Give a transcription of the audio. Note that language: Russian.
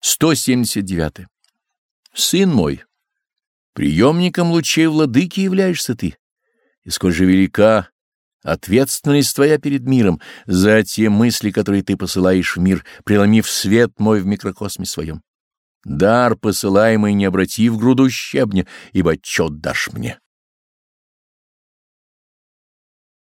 179. Сын мой, приемником лучей владыки являешься ты, и сколь же велика ответственность твоя перед миром за те мысли, которые ты посылаешь в мир, преломив свет мой в микрокосме своем. Дар, посылаемый, не обрати в груду щебня, ибо отчет дашь мне.